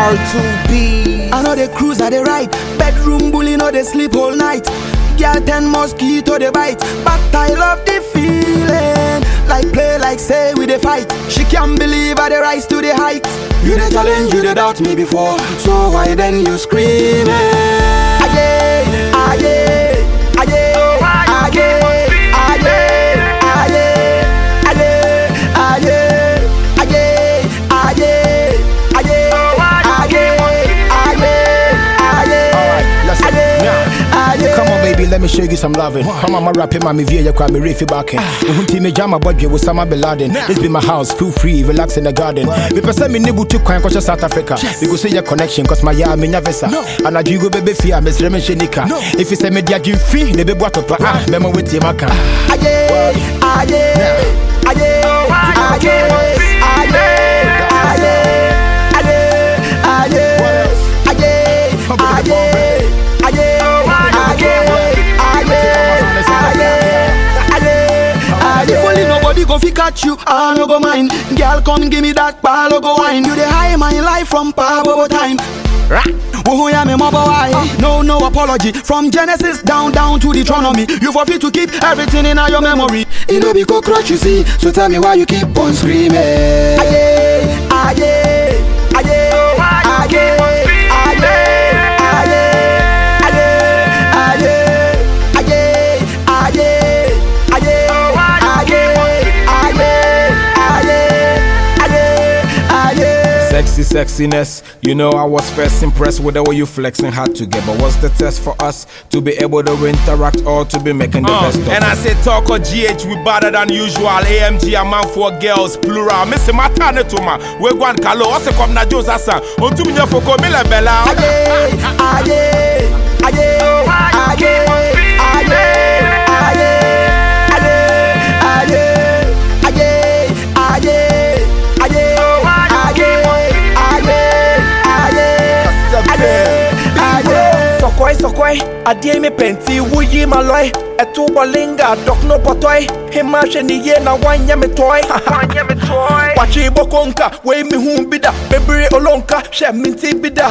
R2B. I know they cruise at the right. Bedroom bully, know they sleep all night. Girl, ten mosquito they bite. But I love the feeling. Like play, like say we the fight. She can't believe I the rise to the height. You the challenge, you the doubt me before. So why then you screaming? Let me show you some loving. Come on, my rapping, my view, you cry me reefy back in. Uhunti me jam, jama body with Osama bin Laden. This be my house, feel free, relax in the garden. Me person me nibu to kwan kosha South Africa. We go say your connection, cause my ya me nyavesa. And I do go baby fear, me sreme shenika. If you say me dia you free, ne be boat up. Ah, memo with you maka. If go fi catch you, I no go mind. Girl, come give me that palo go wine. You the high my life from Pabo time. Rah. Oh yeah, me mobile why? No, no apology. From Genesis down, down to Deuteronomy. You forfeit to keep everything in your memory. It no be cockroach you see. So tell me why you keep on screaming. Aye, Sexy sexiness, you know I was first impressed with the way you flexing hard to get. But what's the test for us to be able to interact or to be making the Uh, best of and? I say talk or GH we better than usual. AMG a man for girls plural. Miss Mata ne to ma. We go and kalo. Ose kom na Jones asa. On tu minye foko mi le bella. Sokoi adeɛ mi pɛnti wo yi ma lɔe ɛto bɔ linga dɔk no bɔtɔe hema ni ne yie na woanyɛ me tɔe wakye bɔkonka wei mi hu bi da bebree olonka hwɛ me nti bi da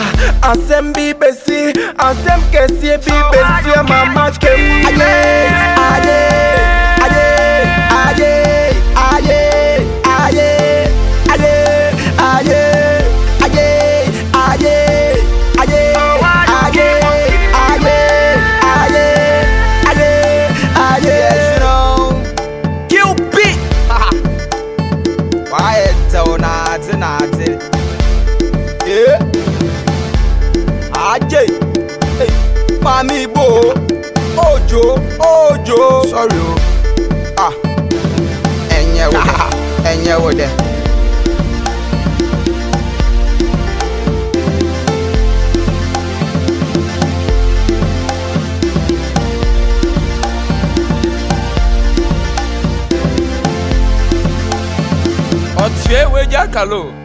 asɛm bi bɛsi asɛm kɛseɛ bi bɛsi ama match kɛm ase na ase ee ajé mami ibo ojo ojo sorry o. Ah. Ẹ̀yẹ̀ wò dẹ̀ ẹ̀yẹ̀ dẹ̀. We ja kalo.